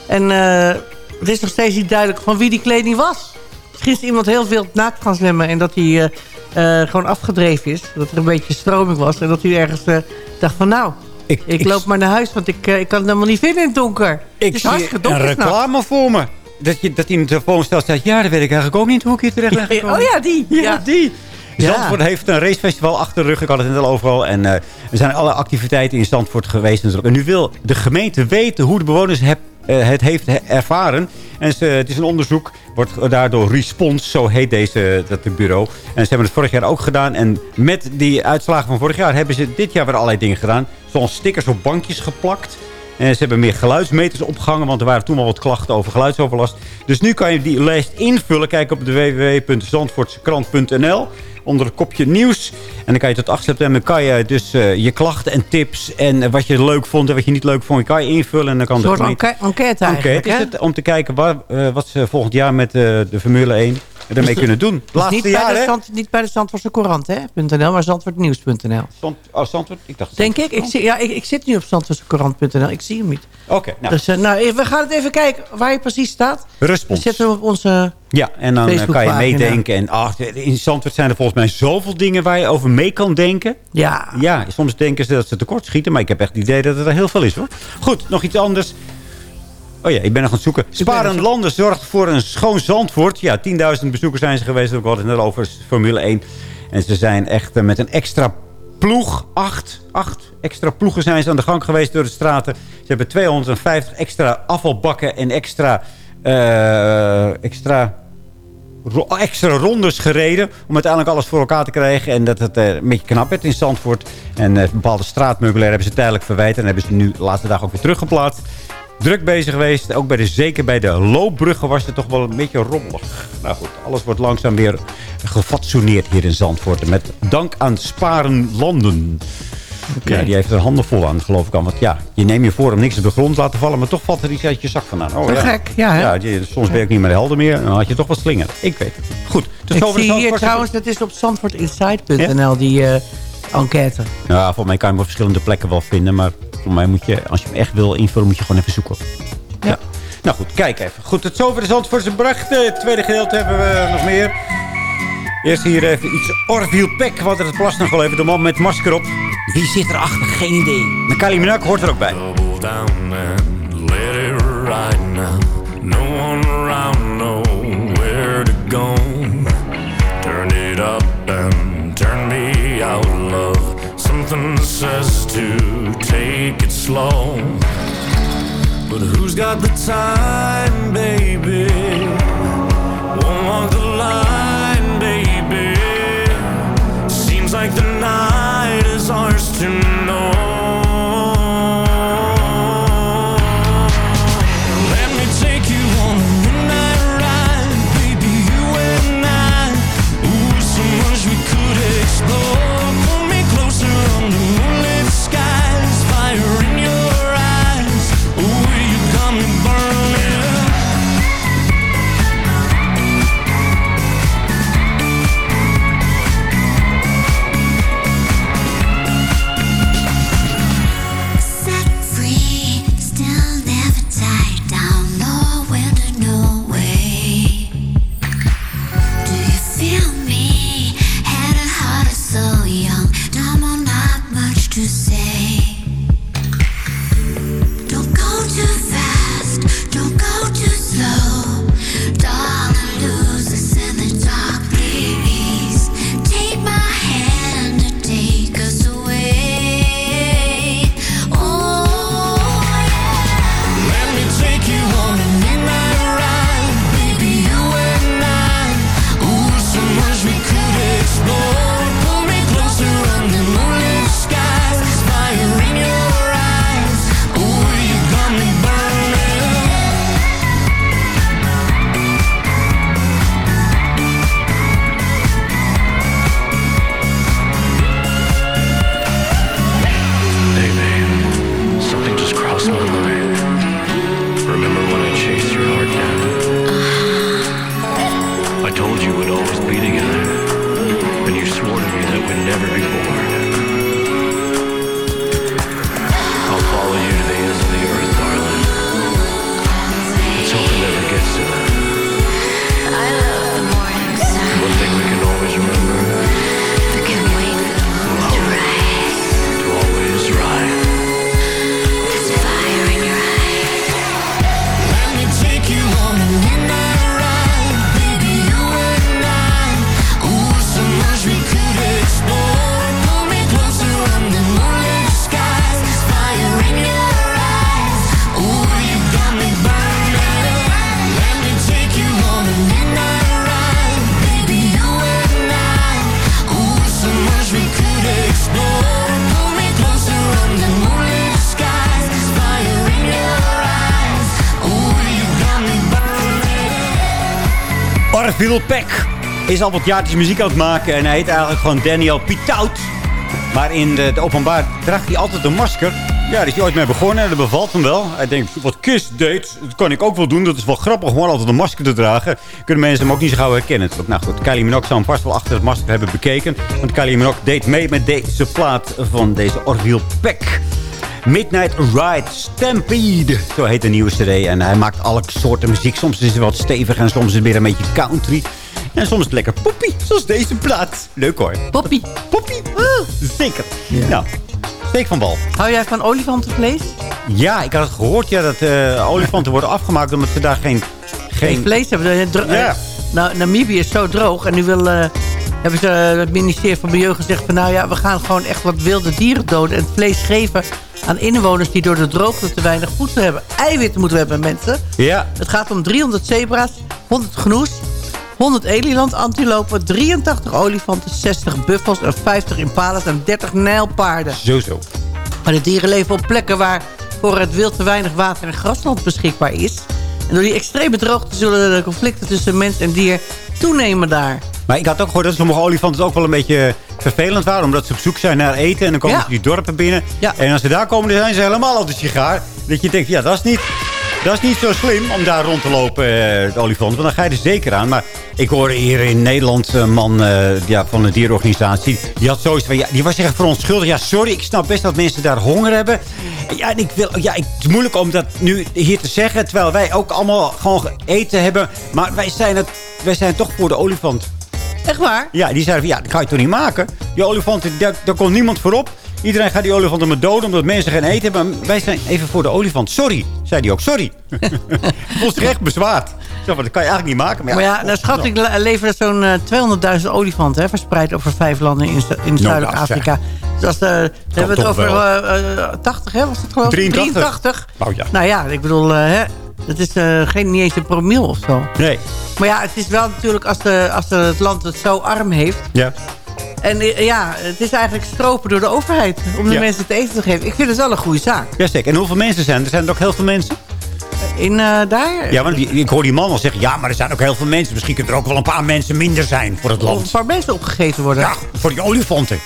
En eh, het is nog steeds niet duidelijk van wie die kleding was. Misschien is iemand heel veel naakt gaan zwemmen... en dat hij eh, eh, gewoon afgedreven is. Dat er een beetje stroming was. En dat hij ergens eh, dacht van nou... Ik, Ik, loop maar naar huis, want ik, ik kan het helemaal niet vinden in het donker. Ik het is een reclame voor me. Dat, je, dat in de telefoon stelt zegt... Ja, dat weet ik eigenlijk ook niet hoe ik hier terecht ben gekomen. Oh ja, die. Ja, Ja. die. Ja. Zandvoort heeft een racefestival achter de rug. Ik had het net al overal. En eh, er zijn alle activiteiten in Zandvoort geweest. natuurlijk. En nu wil de gemeente weten hoe de bewoners het heeft he- ervaren. En het is een onderzoek. Wordt daardoor Response, zo heet deze, dat bureau. En ze hebben het vorig jaar ook gedaan. En met die uitslagen van vorig jaar hebben ze dit jaar weer allerlei dingen gedaan. Zoals stickers op bankjes geplakt. En ze hebben meer geluidsmeters opgehangen, want er waren toen al wat klachten over geluidsoverlast. Dus nu kan je die lijst invullen. Kijk op de www.zandvoortsekrant.nl onder het kopje nieuws. En dan kan je tot 8 september kan je dus eh, je klachten en tips en eh, wat je leuk vond en wat je niet leuk vond, kan je invullen. En dan kan Een de soort enquête, enquête Enquête is het, om te kijken waar, eh, wat ze volgend jaar met de Formule 1 ermee kunnen doen. Dus Laatste niet, bij de? Zand, niet bij de Zandvoortse Courant, hè? .nl, maar zandvoortnieuws.nl. Zand, oh, Zandvoort? Ik dacht Denk ik. ik, zie, ja, ik, ik zit nu op zandvoortsecourant.nl. Ik zie hem niet. Oké, nou. Dus, eh, nou, we gaan het even kijken waar je precies staat. Respons. We zetten hem op onze... Ja, en dan eh, kan je meedenken. En ach, in Zandvoort zijn er volgens mij zoveel dingen waar je over mee kan denken. Ja. Ja, soms denken ze dat ze tekort schieten. Maar ik heb echt het idee dat het er heel veel is, hoor. Goed, nog iets anders. Oh ja, ik ben nog aan het zoeken. Sparen Landen zorgt voor een schoon Zandvoort. Ja, 10.000 bezoekers zijn ze geweest. We hadden het net over Formule 1. En ze zijn echt eh, met een extra ploeg. Acht, acht extra ploegen zijn ze aan de gang geweest door de straten. Ze hebben 250 extra afvalbakken en extra... eh, extra extra rondes gereden. Om uiteindelijk alles voor elkaar te krijgen. En dat het eh, een beetje knap werd in Zandvoort. En bepaalde straatmeubilair hebben ze tijdelijk verwijderd. En hebben ze nu de laatste dag ook weer teruggeplaatst. Druk bezig geweest. Ook bij de, zeker bij de loopbruggen was het toch wel een beetje rommelig. Nou goed, alles wordt langzaam weer gefatsoeneerd hier in Zandvoort. Met dank aan Sparen Landen. Ja, die heeft er handen vol aan, geloof ik aan. Want ja, je neemt je voor om niks op de grond te laten vallen... maar toch valt er iets uit je zak vandaan. Oh, Te gek, ja, ja die- soms ben je ook niet meer helder meer. Dan had je toch wat slinger. Ik weet het. Goed. tot Ik zie hier trouwens, dat is op zandvoortinsight.nl, die eh, enquête. Ja, volgens mij kan je hem op verschillende plekken wel vinden. Maar voor mij moet je, als je hem echt wil invullen, moet je gewoon even zoeken. Ja. Nou goed, kijk even. Goed, tot zover de Zandvoortse bracht. Het tweede gedeelte hebben we nog meer. Eerst hier even iets Orville Peck. Want het plas nog wel even. De man met masker op. Wie zit erachter? Geen idee. Maar Kylie Minogue hoort er ook bij. Double down and let it ride now. No one around, nowhere to go. Turn it up and turn me out, love. Something says to slow. But who's got the time, baby? Won't walk the line, baby. Seems like the night is ours to that we'd never be bored. Orville Peck is al wat jaartjes muziek aan het maken. En hij heet eigenlijk gewoon Daniel Pitout. Maar in de, openbaar draagt hij altijd een masker. Ja, daar is hij ooit mee begonnen en dat bevalt hem wel. Hij denkt, wat Kiss deed, dat kan ik ook wel doen. Dat is wel grappig, gewoon altijd een masker te dragen. Kunnen mensen hem ook niet zo gauw herkennen. Nou goed, Kylie Minogue zou hem vast wel achter het masker hebben bekeken. Want Kylie Minogue deed mee met deze plaat van deze Orville Peck. Midnight Ride Stampede. Zo heet de nieuwe cd. En hij maakt alle soorten muziek. Soms is het wat stevig en soms is het weer een beetje country. En soms is het lekker poppy, zoals deze plaat. Leuk hoor. Poppy. Poppy. Zeker. Nou, steek van bal. Hou jij van olifantenvlees? Ja, ik had het gehoord ja, dat eh, olifanten worden afgemaakt omdat ze daar geen... Geen geen vlees hebben. Ja. nou, Namibië is zo droog. En nu wil, eh, hebben ze eh, het ministerie van Milieu gezegd... van nou ja, we gaan gewoon echt wat wilde dieren doden... en het vlees geven aan inwoners die door de droogte te weinig voedsel hebben. Eiwitten moeten we hebben, mensen. Ja. Het gaat om 300 zebra's, 100 gnoes, 100 eland-antilopen... 83 olifanten, 60 buffels en 50 impalas en 30 nijlpaarden. Zo zo. Maar de dieren leven op plekken waar voor het wild te weinig water en grasland beschikbaar is. En door die extreme droogte zullen de conflicten tussen mens en dier toenemen daar. Maar ik had ook gehoord dat sommige olifanten ook wel een beetje vervelend waren. Omdat ze op zoek zijn naar eten. En dan komen ze die dorpen binnen. Ja. En als ze daar komen, dan zijn ze helemaal op de sigaar. Dat je denkt, ja, dat is niet, dat is niet zo slim om daar rond te lopen, eh, de olifant. Want dan ga je er zeker aan. Maar ik hoorde hier in Nederland een man eh, ja, van een dierenorganisatie. Die had zoiets van, ja, die was echt verontschuldigd. Ja, sorry, ik snap best dat mensen daar honger hebben. Ja, en ik wil, ja, het is moeilijk om dat nu hier te zeggen. Terwijl wij ook allemaal gewoon eten hebben. Maar wij zijn, het, wij zijn toch voor de olifant. Echt waar? Ja, die zeiden van, ja, dat kan je toch niet maken? Die olifanten, daar, daar komt niemand voor op. Iedereen gaat die olifanten maar doden omdat mensen geen eten hebben. Maar wij zijn even voor de olifant. Sorry, zei hij ook. Sorry. Voelt zich echt bezwaard. Zo, dat kan je eigenlijk niet maken. Maar Maar ja, ja, naar schatting le- leven er zo'n eh, 200.000 olifanten... Hè, verspreid over vijf landen in, in zuidelijk Nou, Afrika. Dus als, eh, dan hebben we het toch over wel. eh, eh, 80, hè? Was het geloof ik? 83. 83. Oh ja. Nou ja, ik bedoel, eh, hè, het is eh, geen, niet eens een promiel of zo. Nee. Maar ja, het is wel natuurlijk als, de, als de- het land het zo arm heeft... Ja. En eh, ja, het is eigenlijk stropen door de overheid om de Ja. mensen te eten te geven. Ik vind het wel een goede zaak. Jazeker. En hoeveel mensen zijn er? Er zijn er ook heel veel mensen. In eh, daar? Ja, want ik hoor die man al zeggen... Ja, maar er zijn ook heel veel mensen. Misschien kunnen er ook wel een paar mensen minder zijn voor het Of een land. paar mensen opgegeten worden. Ja, voor die olifanten.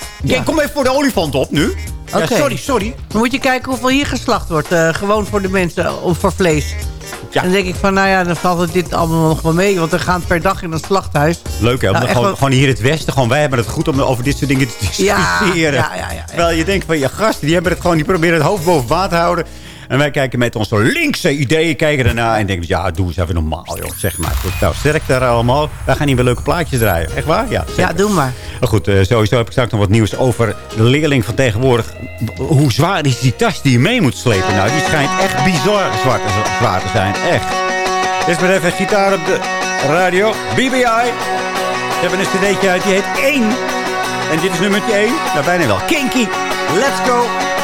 Kom even voor de olifant op nu. Ja, Oké. sorry, sorry. Dan moet je kijken hoeveel hier geslacht wordt. eh, gewoon voor de mensen, of voor vlees. Ja. En dan denk ik van, nou ja, dan valt het dit allemaal nog wel mee. Want we gaan per dag in een slachthuis. Leuk hè, Nou, gewoon, wel- gewoon hier in het Westen, gewoon wij hebben het goed om over dit soort dingen te Ja, discussiëren. ja, ja, ja. Terwijl je denkt van, je gasten, die hebben het gewoon, die proberen het hoofd boven water te houden. En wij kijken met onze linkse ideeën, kijken daarna en denken, ja, doe eens even normaal, joh. Zeg maar. Goed, nou, sterk daar allemaal. Wij gaan hier weer leuke plaatjes draaien. Echt waar? Ja, zeker. Ja, doe maar. Maar goed, eh, sowieso heb ik straks nog wat nieuws over de leerling van tegenwoordig. Hoe zwaar is die tas die je mee moet slepen? Nou, die schijnt echt bizar zwaar te, zwaar te zijn. Echt. Is maar even gitaar op de radio. BBI. Ze hebben een cd'tje uit, die heet 1. En dit is nummertje 1. Nou, bijna wel. Kinky. Let's go.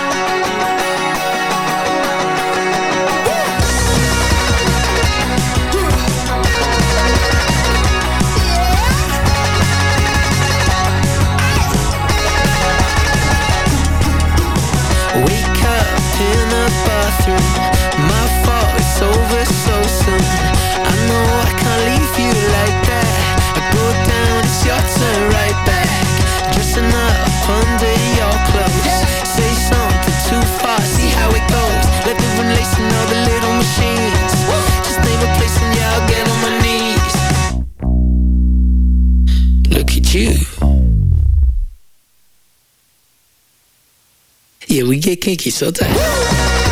We get kinky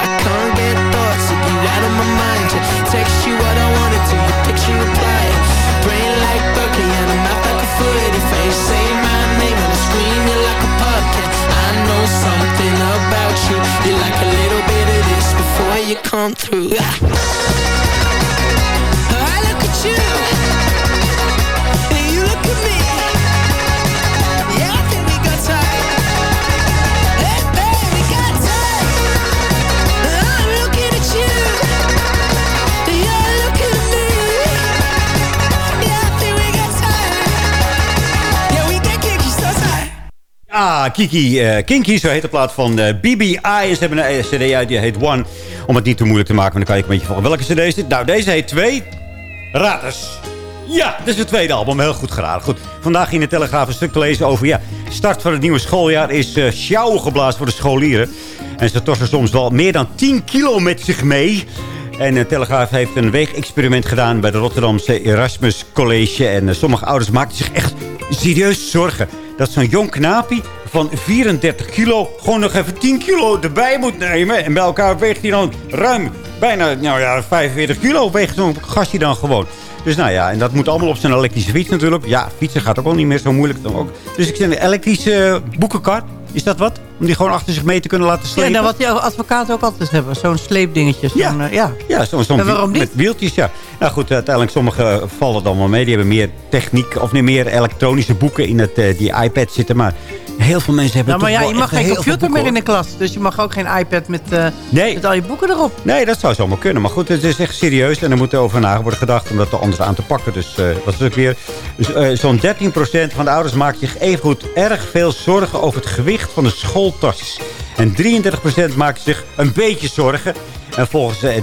I can't get thoughts of you out of my mind. Text you what I wanted to, your picture. Brain like Berkeley and a mouth like a I say my name on the screen, you're like a. I know something about you. You like a little bit of this before you come through. Ah. Kiki eh, Kinky, zo heet de plaat van eh, BBI. Ze hebben een eh, cd uit, die heet One. Om het niet te moeilijk te maken, maar dan kan je een beetje volgen. Welke cd is dit? Nou, deze heet 2. Raad eens. Ja, dit is het tweede album. Heel goed geraden. Goed. Vandaag in de Telegraaf een stuk te lezen over... ja, start van het nieuwe schooljaar is eh sjouw geblazen voor de scholieren. En ze torsen soms wel meer dan 10 kilo met zich mee... En de Telegraaf heeft een weegexperiment gedaan bij de Rotterdamse Erasmus College. En eh, sommige ouders maakten zich echt serieus zorgen. Dat zo'n jong knaapie van 34 kilo gewoon nog even 10 kilo erbij moet nemen. En bij elkaar weegt hij dan ruim bijna nou ja, 45 kilo weegt zo'n gastje dan gewoon. Dus nou ja, en dat moet allemaal op zijn elektrische fiets natuurlijk. Ja, fietsen gaat ook al niet meer zo moeilijk dan ook. Dus ik zeg een elektrische boekenkar. Is dat wat? Om die gewoon achter zich mee te kunnen laten Ja, slepen? nou, wat die advocaten ook altijd hebben. Zo'n sleepdingetje. Zo'n, Ja. eh, ja. Ja, zo'n zo niet? met wieltjes, ja. Nou goed, uiteindelijk sommige vallen dan wel mee. Die hebben meer techniek of niet meer elektronische boeken in het, eh, die iPad zitten. Maar heel veel mensen hebben Nou, maar ja, je mag geen computer meer in de klas. Dus je mag ook geen iPad met, eh, Nee. met al je boeken erop. Nee, dat zou zomaar kunnen. Maar goed, het is echt serieus. En er moet over na worden gedacht om dat er anders aan te pakken. Dus eh, dat is ook weer... Dus, eh, Zo'n 13% van de ouders maakt zich evengoed erg veel zorgen over het gewicht van de schooltas. En 33% maakt zich een beetje zorgen. En volgens eh,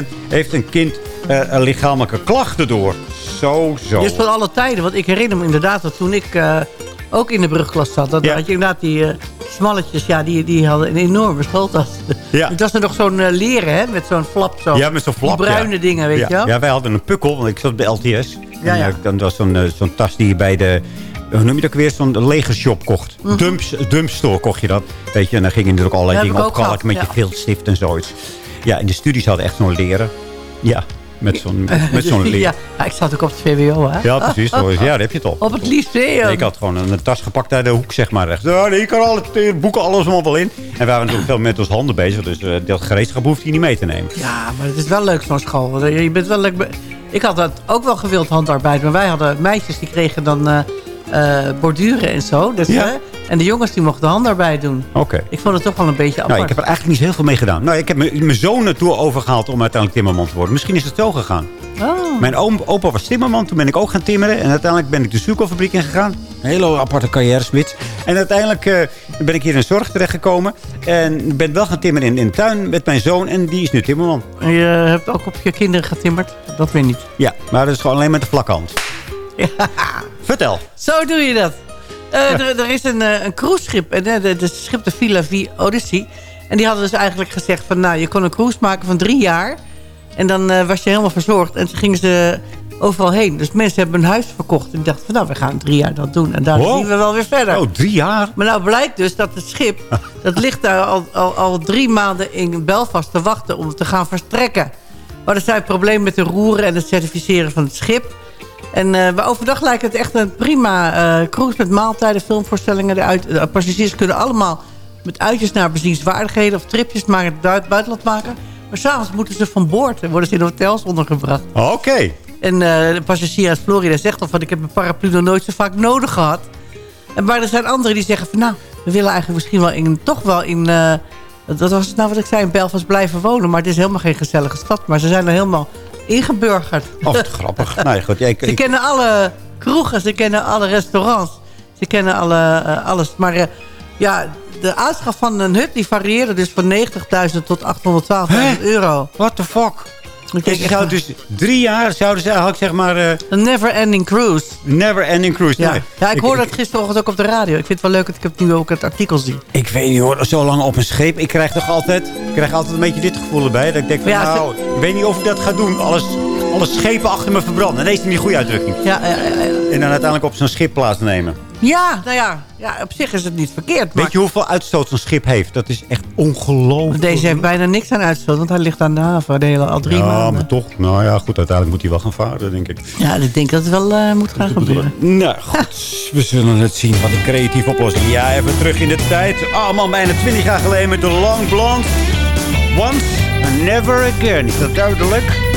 13,7% heeft een kind eh, een lichamelijke klachten door. Zo, zo. Dus van alle tijden. Want ik herinner me inderdaad dat toen ik eh, ook in de brugklas zat. Dat had je inderdaad die eh, smalletjes. Ja, die, die hadden een enorme schooltas. Ja. (laughs) Het was er nog zo'n eh, leren, hè? Met zo'n flap zo. Ja, met zo'n flap. Die bruine ja. dingen, weet ja. je wel? Ja, wij hadden een pukkel, want ik zat bij LTS. Ja, en, ja. eh, dan was zo'n eh, zo'n tas die je bij de... Hoe noem je dat ook weer? Zo'n legershop kocht. Mhm. Dumps, dumpstore kocht je dat. Weet je, en dan gingen ook allerlei heb dingen ik opkalken met je viltstift en zoiets. Ja, in de studies hadden echt zo'n leren. Ja, met zo'n met (laughs) zo'n leer. ja, ik zat ook op het VWO, hè? Ja, precies. Zo is- Ja, daar heb je het al. Op het lyceum. Ik had gewoon een tas gepakt uit de hoek, zeg maar. Rechts. Ja, je kan alle eh, boeken, alles allemaal wel in. En we waren natuurlijk veel met ons handen bezig. Dus eh, dat gereedschap hoeft je niet mee te nemen. Ja, maar het is wel leuk zo'n school. Je bent wel leuk... Ik had dat ook wel gewild handarbeid. Maar wij hadden meisjes die kregen dan eh, eh, borduren en zo. Dus, Ja. hè, en de jongens die mochten handarbeid doen. Oké. Ik vond het toch wel een beetje apart. Nou, ik heb er eigenlijk niet heel veel mee gedaan. Nou, ik heb mijn zoon naartoe overgehaald om uiteindelijk timmerman te worden. Misschien is het zo gegaan. Oh. Mijn oom, opa was timmerman, toen ben ik ook gaan timmeren. En uiteindelijk ben ik de suikerfabriek ingegaan. Een hele aparte carrière, spits. En uiteindelijk eh, ben ik hier in zorg terechtgekomen. En ben wel gaan timmeren in, in de tuin met mijn zoon. En die is nu timmerman. En je hebt ook op je kinderen getimmerd? Dat weet niet. Ja, maar dat is gewoon alleen met de vlakke hand. Vertel. Zo doe je dat. Eh, er, er is een, eh, een cruiseschip. En eh, schip de Villa V Odyssey. En die hadden dus eigenlijk gezegd van... Nou, je kon een cruise maken van drie jaar. En dan was je helemaal verzorgd. En toen gingen ze overal heen. Dus mensen hebben een huis verkocht. En die dachten van nou, we gaan drie jaar dat doen. En daar Wow. zien we wel weer verder. Oh, drie jaar? Maar nou blijkt dus dat het schip... (laughs) dat ligt daar al, al, al drie maanden in Belfast te wachten om te gaan vertrekken. Maar er zijn problemen met de roeren en het certificeren van het schip. En maar overdag lijkt het echt een prima eh, cruise met maaltijden, filmvoorstellingen. De, uit, de passagiers kunnen allemaal met uitjes naar bezienswaardigheden... of tripjes naar het bui- buitenland maken. Maar s'avonds moeten ze van boord en worden ze in hotels ondergebracht. Oké. En eh, de passagier uit Florida zegt al van... ik heb mijn paraplu nog nooit zo vaak nodig gehad. En maar er zijn anderen die zeggen van... nou, we willen eigenlijk misschien wel in, toch wel in... dat was het nou wat ik zei, in Belfast blijven wonen. Maar het is helemaal geen gezellige stad. Maar ze zijn er helemaal ingeburgerd. Oh, wat grappig. (laughs) Goed. Ja, ik, Ze kennen alle kroegen, ze kennen alle restaurants. Ze kennen alle, eh, alles. Maar eh, ja, de aanschaf van een hut die varieerde dus van 90.000 tot 812.000 euro. What the fuck? Ik Dus ze zouden dus drie jaar zouden ze eigenlijk zeg maar... eh, een never-ending cruise. never ending cruise. Ja, Nee. ja ik hoorde het gisterochtend ook op de radio. Ik vind het wel leuk dat ik het nu ook het artikel zie. Ik weet niet hoor, zo lang op een scheep. Ik krijg toch altijd, ik krijg altijd een beetje dit gevoel erbij. Dat ik denk van Ja, nou, ik weet niet of ik dat ga doen. Alles, alle schepen achter me verbranden. Nee, is niet een goede uitdrukking. Ja, ja, ja, ja. En dan uiteindelijk op zo'n schip plaatsnemen. ja, nou ja, ja, op zich is het niet verkeerd. Maar Weet je hoeveel uitstoot zo'n schip heeft? Dat is echt ongelooflijk. deze heeft bijna niks aan uitstoot, want hij ligt aan de haven de hele, al drie ja, maanden. maar toch. Nou ja, goed. Uiteindelijk moet hij wel gaan varen, denk ik. Ja, ik denk dat het wel eh, moet gaan gebeuren. Nou goed, we zullen het zien. Wat een creatieve oplossing. Ja, even terug in de tijd. Oh man, bijna 20 jaar geleden met de Long Blonde. Once and never again. Is dat duidelijk?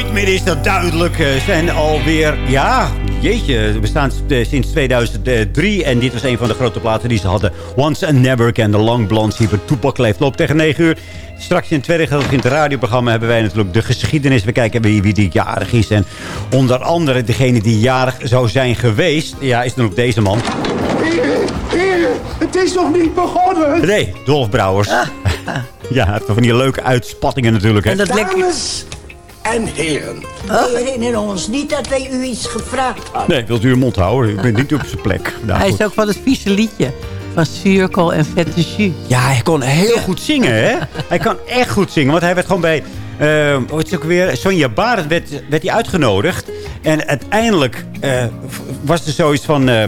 Nooit meer is dat duidelijk. Ze zijn alweer, ja, jeetje, we bestaan eh, sinds 2003. En dit was een van de grote platen die ze hadden. Once and Never Again, de Long Blondes hier Toepak leeft. Loopt tegen 9 uur. Straks in het tweede gedeelte in het radioprogramma hebben wij natuurlijk de geschiedenis. We kijken wie, wie die jarig is. En onder andere degene die jarig zou zijn geweest. Ja, is dan ook deze man. Heren, heren, het is nog niet begonnen. Nee, Dolf Brouwers. (laughs) Ja, het van die leuke uitspattingen natuurlijk. Hè. Dames en heren, wij herinneren ons niet dat wij u iets gevraagd hadden. Nee, wilt u uw mond houden? Ik ben niet op zijn plek. Nou, Hij goed. is ook van het vieze liedje. Van Cirkel en Vette Jus. Ja, hij kon heel goed zingen, hè? Hij kan echt goed zingen, want hij werd gewoon bij... hoe heet het ook weer? Sonja Barend werd, werd hij uitgenodigd. En uiteindelijk eh, was er zoiets van... eh,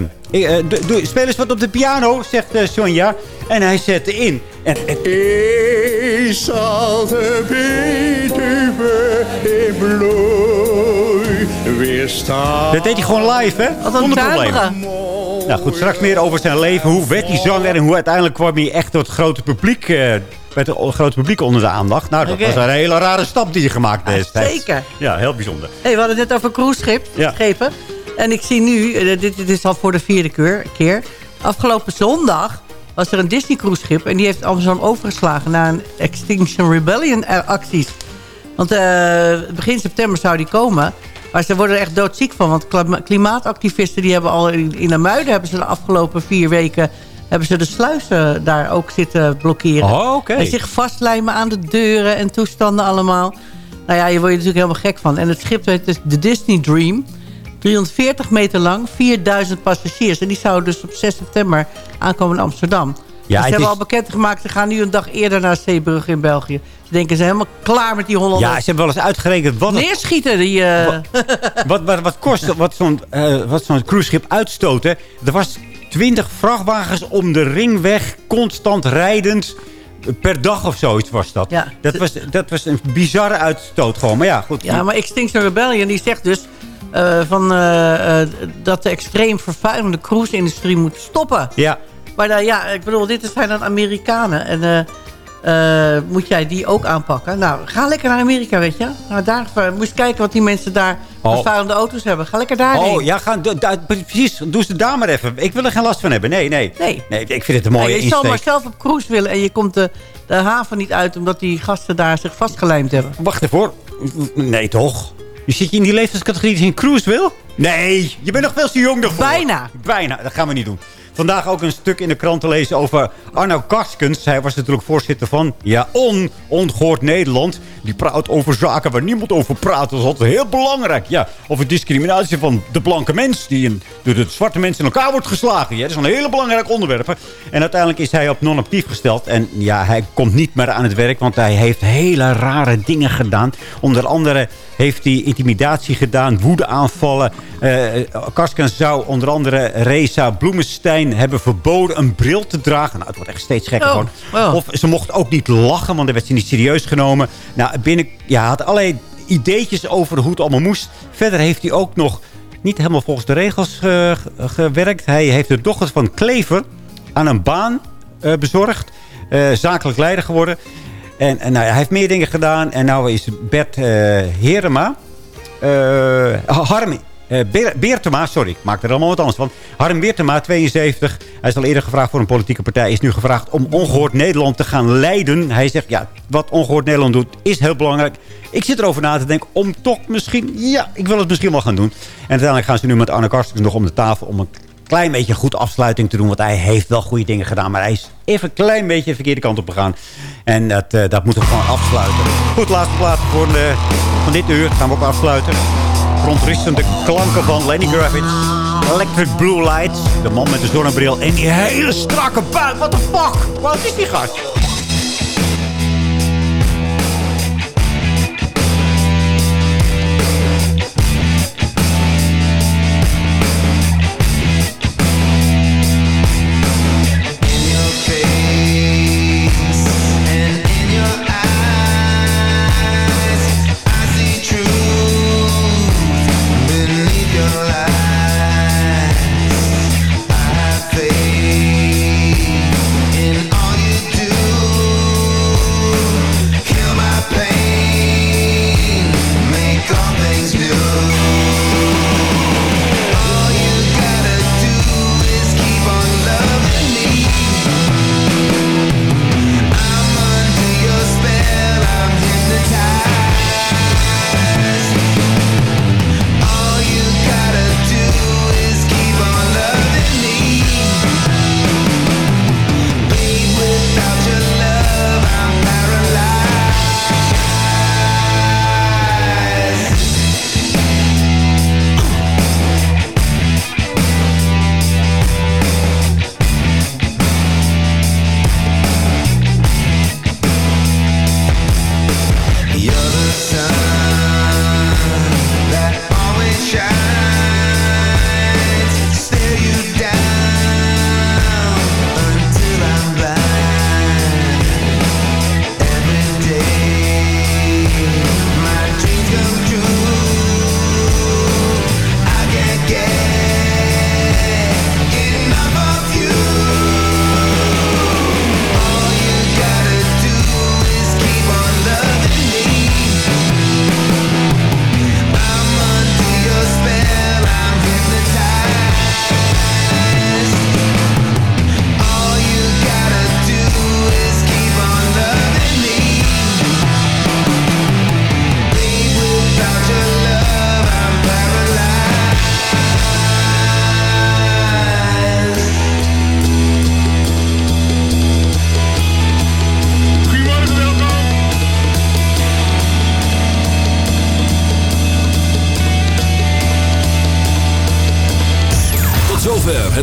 speel eens wat op de piano, zegt eh, Sonja. En hij zette in. En, en, Is zal de Betuwe in bloei weer staan. dat deed hij gewoon live, hè? Wat een Zonder probleem. Nou goed, straks meer over zijn leven. Hoe werd hij zanger en hoe uiteindelijk kwam hij echt tot het grote publiek... eh met het grote publiek onder de aandacht. Nou, dat was een hele rare stap die je gemaakt heeft. zeker. Ja, heel bijzonder. Hey, we hadden het net over cruiseschip, Ja. schepen. En ik zie nu, eh, dit, dit is al voor de vierde keer, keer. Afgelopen zondag was er een Disney cruiseschip. En die heeft Amsterdam overgeslagen naar een Extinction Rebellion acties. Want eh, begin september zou die komen. Maar ze worden er echt doodziek van. Want klimaatactivisten die hebben al in, in de Muiden... hebben ze de afgelopen vier weken... hebben ze de sluizen daar ook zitten blokkeren. Oh. En zich vastlijmen aan de deuren en toestanden allemaal. Nou ja, je wordt je natuurlijk helemaal gek van. En het schip heet dus de Disney Dream. 340 meter lang, 4000 passagiers. En die zouden dus op 6 september aankomen in Amsterdam. Ja, het ze hebben is- al bekendgemaakt, ze gaan nu een dag eerder naar Zeebrugge in België. Ze denken, ze zijn helemaal klaar met die Hollanders. Ja, ze hebben wel eens uitgerekend wat het Neerschieten, die... eh, (laughs) wat, wat, wat kost wat zo'n eh, wat zo'n cruiseschip uitstoten? Er was 20 vrachtwagens om de ringweg, constant rijdend. Per dag of zoiets was dat. Ja. Dat, was, dat was een bizarre uitstoot gewoon. Maar ja, goed. Ja, maar Extinction Rebellion die zegt dus eh, van, eh, eh, dat de extreem vervuilende cruise-industrie moet stoppen. Ja. Maar ja, ik bedoel, dit zijn dan Amerikanen. En eh, moet jij die ook aanpakken? Nou, ga lekker naar Amerika, weet je. Nou, daar, eh, moest kijken wat die mensen daar Oh. vervuilende auto's hebben. Ga lekker daarheen. Oh, ja, da- precies. Doe ze daar maar even. Ik wil er geen last van hebben. Nee, nee. Nee. nee ik vind het een mooie Ja, je zal maar insteek. zelf op cruise willen en je komt de, de haven niet uit... omdat die gasten daar zich vastgelijmd hebben. Wacht even hoor. Nee, toch? Je zit je in die leeftijdscategorie je een cruise wil? Nee, je bent nog veel te jong daarvoor. Bijna. Bijna, dat gaan we niet doen. Vandaag ook een stuk in de krant te lezen over Arno Karskens. Hij was natuurlijk voorzitter van, ja, on, ongehoord Nederland. Die praat over zaken waar niemand over praat. Dat is altijd heel belangrijk. Ja, over discriminatie van de blanke mens. Die in, door de zwarte mensen in elkaar wordt geslagen. Ja, dat is een hele belangrijk onderwerp. En uiteindelijk is hij op non-actief gesteld. En ja, hij komt niet meer aan het werk. Want hij heeft hele rare dingen gedaan. Onder andere heeft hij intimidatie gedaan. Woedeaanvallen. Eh Karskens zou onder andere Reza Bloemenstein hebben verboden een bril te dragen. Nou, het wordt echt steeds gekker Oh, gewoon. oh. Of ze mocht ook niet lachen, want dan werd ze niet serieus genomen. Nou, binnen, ja, had allerlei ideetjes over hoe het allemaal moest. Verder heeft hij ook nog niet helemaal volgens de regels eh, ge- gewerkt. Hij heeft de dochter van Klever aan een baan eh, bezorgd. Zakelijk leider geworden. En, en nou, hij heeft meer dingen gedaan. En nou is Bert eh, Herema... eh, Harm eh, Beer- Beertema, sorry, ik maak er allemaal wat anders van. Harm Beertema, 72. Hij is al eerder gevraagd voor een politieke partij. Is nu gevraagd om Ongehoord Nederland te gaan leiden. Hij zegt, ja, wat Ongehoord Nederland doet is heel belangrijk. Ik zit erover na te denken om toch misschien... Ja, ik wil het misschien wel gaan doen. En uiteindelijk gaan ze nu met Arne Karstens nog om de tafel... om een klein beetje goed afsluiting te doen. Want hij heeft wel goede dingen gedaan. Maar hij is even een klein beetje de verkeerde kant op gegaan. En dat, eh, dat moeten we gewoon afsluiten. Goed, laatste plaats voor de, van dit uur. Gaan we ook afsluiten. Verontrustende klanken van Lenny Kravitz. Electric Blue Lights. De man met de zonnebril en die hele strakke buik. What the fuck? Wat is die gast?